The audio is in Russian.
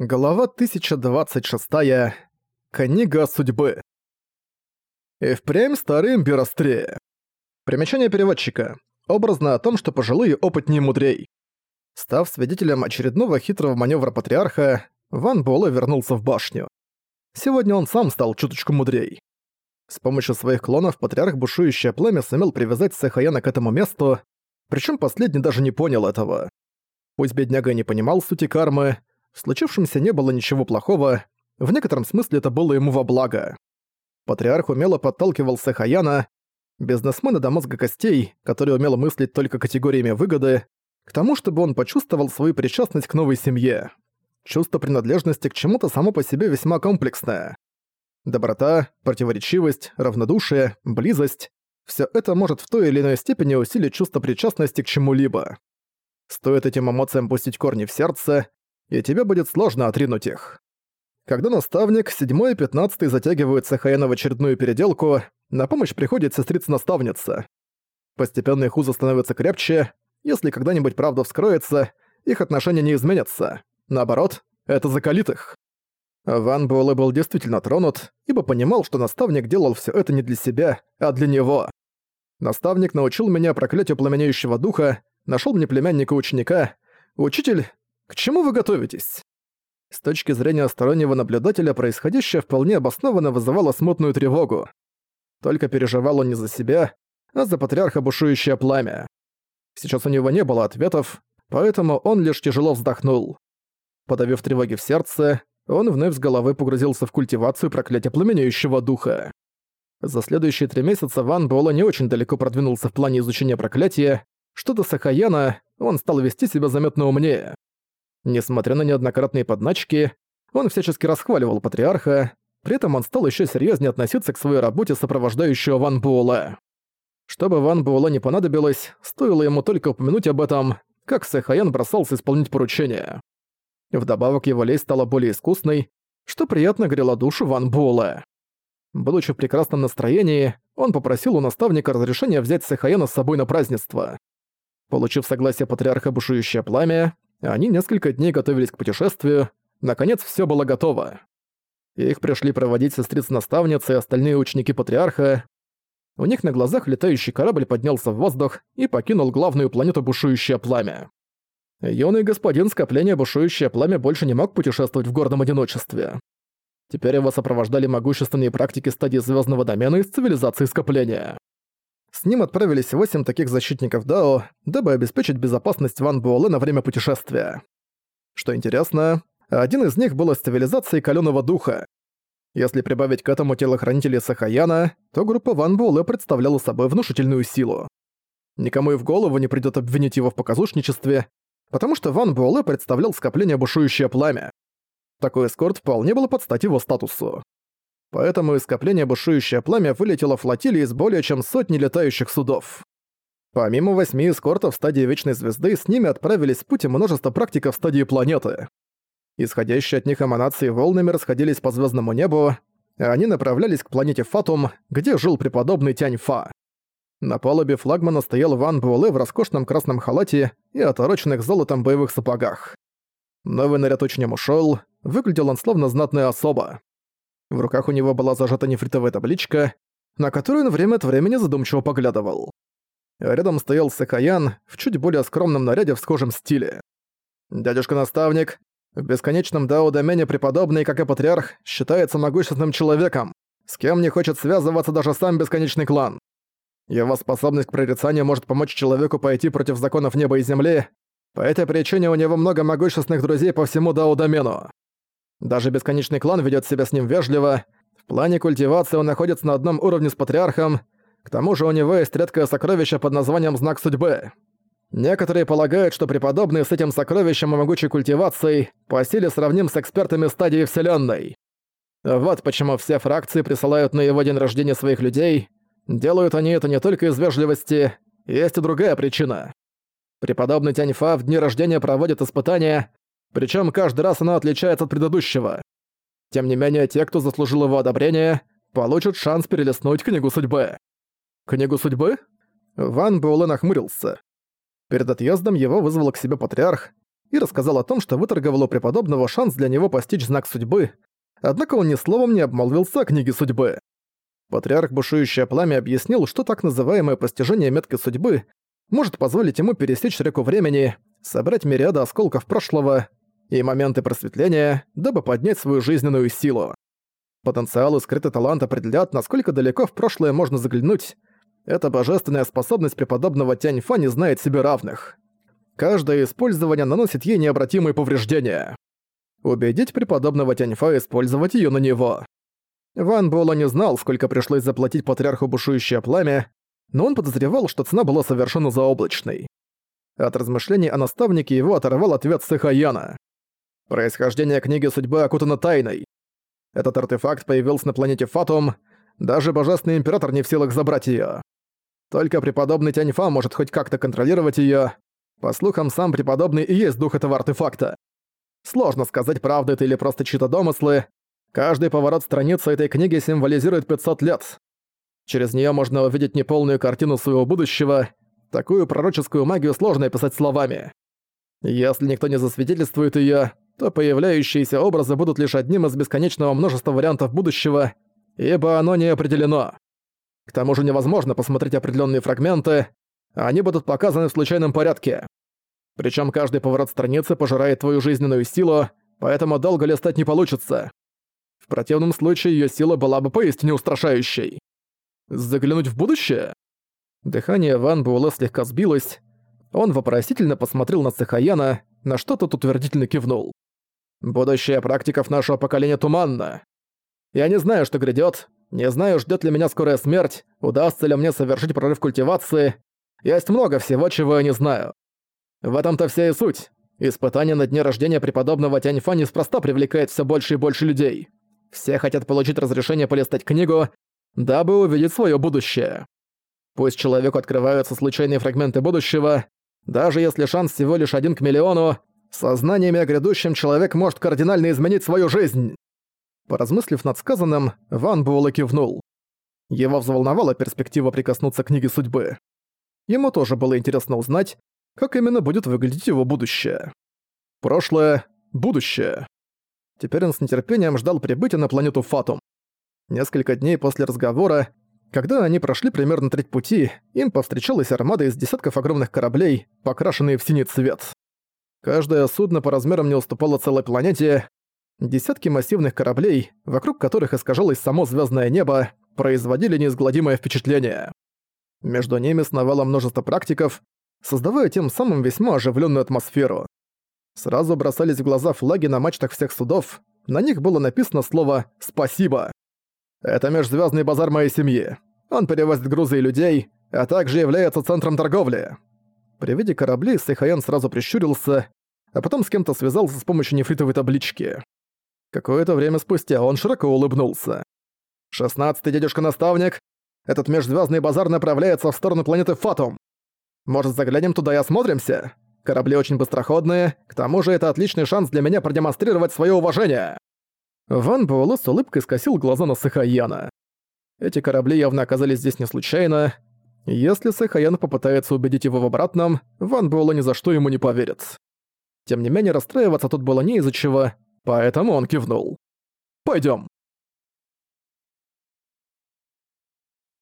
Глава 1026. Книга судьбы. И впрямь старый имбир острее. Примечание переводчика. Образно о том, что пожилые опытнее мудрей. Став свидетелем очередного хитрого маневра патриарха, Ван Буэлэ вернулся в башню. Сегодня он сам стал чуточку мудрей. С помощью своих клонов патриарх Бушующее Пламя сумел привязать Сахаяна к этому месту, причем последний даже не понял этого. Пусть бедняга не понимал сути кармы, в случившемся не было ничего плохого, в некотором смысле это было ему во благо. Патриарх умело подталкивал Сахаяна, бизнесмена до мозга костей, который умел мыслить только категориями выгоды, к тому, чтобы он почувствовал свою причастность к новой семье. Чувство принадлежности к чему-то само по себе весьма комплексное. Доброта, противоречивость, равнодушие, близость — все это может в той или иной степени усилить чувство причастности к чему-либо. Стоит этим эмоциям пустить корни в сердце, и тебе будет сложно отринуть их. Когда наставник, седьмой и пятнадцатый затягивают Сахаяна в очередную переделку, на помощь приходит сестрица-наставница. Постепенно их узы становятся крепче, если когда-нибудь правда вскроется, их отношения не изменятся. Наоборот, это закалит их. Ван Буэлэ был действительно тронут, ибо понимал, что наставник делал все это не для себя, а для него. Наставник научил меня проклятию пламенеющего духа, нашел мне племянника-ученика. Учитель к чему вы готовитесь? С точки зрения стороннего наблюдателя, происходящее вполне обоснованно вызывало смутную тревогу. Только переживал он не за себя, а за патриарха бушующее пламя. Сейчас у него не было ответов, поэтому он лишь тяжело вздохнул. Подавив тревоги в сердце, он вновь с головы погрузился в культивацию проклятия пламенеющего духа. За следующие три месяца Ван Буэлла не очень далеко продвинулся в плане изучения проклятия, что до Сахаяна он стал вести себя заметно умнее. Несмотря на неоднократные подначки, он всячески расхваливал патриарха, при этом он стал еще серьезнее относиться к своей работе сопровождающего Ван Буэлэ. Чтобы Ван Буэлэ не понадобилось, стоило ему только упомянуть об этом, как Сэхаян бросался исполнить поручение. Вдобавок его лесть стала более искусной, что приятно грело душу Ван Буэлэ. Будучи в прекрасном настроении, он попросил у наставника разрешения взять Сэхаяна с собой на празднество. Получив согласие патриарха Бушующее Пламя, они несколько дней готовились к путешествию, наконец все было готово. Их пришли проводить сестрицы-наставницы и остальные ученики Патриарха. У них на глазах летающий корабль поднялся в воздух и покинул главную планету Бушующее Пламя. Юный господин скопления Бушующее Пламя больше не мог путешествовать в гордом одиночестве. Теперь его сопровождали могущественные практики стадии звездного домена из цивилизации скопления. С ним отправились восемь таких защитников Дао, дабы обеспечить безопасность Ван Буэлэ на время путешествия. Что интересно, один из них был из цивилизации Калёного Духа. Если прибавить к этому телохранителей Сахаяна, то группа Ван Буэлэ представляла собой внушительную силу. Никому и в голову не придёт обвинить его в показушничестве, потому что Ван Буэлэ представлял скопление бушующее пламя. Такой эскорт вполне был под стать его статусу. Поэтому из скопления бушующее пламя вылетело флотилия из более чем сотни летающих судов. Помимо восьми эскортов стадии Вечной Звезды, с ними отправились в путь множество практиков стадии планеты. Исходящие от них эманации волнами расходились по звездному небу, а они направлялись к планете Фатум, где жил преподобный Тянь-Фа. На палубе флагмана стоял Ван Буэлэ в роскошном красном халате и отороченных золотом боевых сапогах. Новый наряд очень ему шёл, выглядел он словно знатная особа. В руках у него была зажата нефритовая табличка, на которую он время от времени задумчиво поглядывал. Рядом стоял Сакаян в чуть более скромном наряде в схожем стиле. «Дядюшка-наставник, в бесконечном дао-домене преподобный, как и патриарх, считается могущественным человеком, с кем не хочет связываться даже сам бесконечный клан. Его способность к прорицанию может помочь человеку пойти против законов неба и земли, по этой причине у него много могущественных друзей по всему дао-домену. Даже бесконечный клан ведет себя с ним вежливо. В плане культивации он находится на одном уровне с патриархом. К тому же у него есть редкое сокровище под названием «Знак судьбы». Некоторые полагают, что преподобный с этим сокровищем и могучей культивацией по силе сравним с экспертами стадии Вселенной. Вот почему все фракции присылают на его день рождения своих людей. Делают они это не только из вежливости, есть и другая причина. Преподобный Тяньфа в дни рождения проводит испытания, причем каждый раз оно отличается от предыдущего. Тем не менее, те, кто заслужил его одобрение, получат шанс перелистнуть книгу судьбы. Книгу судьбы? Ван Буэлэ нахмурился. Перед отъездом его вызвал к себе патриарх, и рассказал о том, что выторговал у преподобного шанс для него постичь знак судьбы, однако он ни словом не обмолвился о книге судьбы. Патриарх Бушующее Пламя объяснил, что так называемое постижение меткой судьбы может позволить ему пересечь реку времени, собрать мириады осколков прошлого и моменты просветления, дабы поднять свою жизненную силу. Потенциал и скрытый талант определят, насколько далеко в прошлое можно заглянуть. Эта божественная способность преподобного Тяньфа не знает себе равных. Каждое использование наносит ей необратимые повреждения. Убедить преподобного Тяньфа использовать ее на него. Ван Буэлло не знал, сколько пришлось заплатить патриарху бушующее пламя, но он подозревал, что цена была совершенно заоблачной. От размышлений о наставнике его оторвал ответ Сэхаяна. Происхождение книги судьбы окутано тайной. Этот артефакт появился на планете Фатум, даже Божественный Император не в силах забрать её. Только преподобный Тяньфа может хоть как-то контролировать её. По слухам, сам преподобный и есть дух этого артефакта. Сложно сказать, правда это или просто чьи-то домыслы. Каждый поворот страницы этой книги символизирует 500 лет. Через неё можно увидеть неполную картину своего будущего. Такую пророческую магию сложно описать словами. Если никто не засвидетельствует её, то появляющиеся образы будут лишь одним из бесконечного множества вариантов будущего, ибо оно не определено. К тому же невозможно посмотреть определенные фрагменты, они будут показаны в случайном порядке. Причем каждый поворот страницы пожирает твою жизненную силу, поэтому долго листать не получится. В противном случае ее сила была бы поистине устрашающей. Заглянуть в будущее? Дыхание Ван Буэлэ слегка сбилось. Он вопросительно посмотрел на Цехаяна, на что тот утвердительно кивнул. Будущее практиков нашего поколения туманно. Я не знаю, что грядет, не знаю, ждет ли меня скорая смерть, удастся ли мне совершить прорыв культивации. Есть много всего, чего я не знаю. В этом-то вся и суть. Испытание на дне рождения преподобного Тяньфа неспроста привлекает все больше и больше людей. Все хотят получить разрешение полистать книгу, дабы увидеть свое будущее. Пусть человеку открываются случайные фрагменты будущего, даже если шанс всего лишь один к миллиону, Сознаниями о грядущем человек может кардинально изменить свою жизнь. Поразмыслив над сказанным, Ван Буэлэ кивнул. Его взволновала перспектива прикоснуться к книге судьбы. Ему тоже было интересно узнать, как именно будет выглядеть его будущее. Прошлое, будущее. Теперь он с нетерпением ждал прибытия на планету Фатум. Несколько дней после разговора, когда они прошли примерно треть пути, им повстречалась армада из десятков огромных кораблей, покрашенные в синий цвет. Каждое судно по размерам не уступало целой планете. Десятки массивных кораблей, вокруг которых искажалось само звездное небо, производили неизгладимое впечатление. Между ними сновало множество практиков, создавая тем самым весьма оживленную атмосферу. Сразу бросались в глаза флаги на мачтах всех судов, на них было написано слово «Спасибо». Это межзвездный базар моей семьи. Он перевозит грузы и людей, а также является центром торговли. При виде кораблей Сэхаян сразу прищурился, а потом с кем-то связался с помощью нефритовой таблички. Какое-то время спустя он широко улыбнулся. «Шестнадцатый дедушка-наставник, этот межзвездный базар направляется в сторону планеты Фатум. Может, заглянем туда и осмотримся? Корабли очень быстроходные, к тому же это отличный шанс для меня продемонстрировать свое уважение». Ван Буэлэ с улыбкой скосил глаза на Сахаяна. Эти корабли явно оказались здесь не случайно, если Сэхаян попытается убедить его в обратном, Ван Буэлэ ни за что ему не поверит. Тем не менее, расстраиваться тут было не из-за чего, поэтому он кивнул. «Пойдём».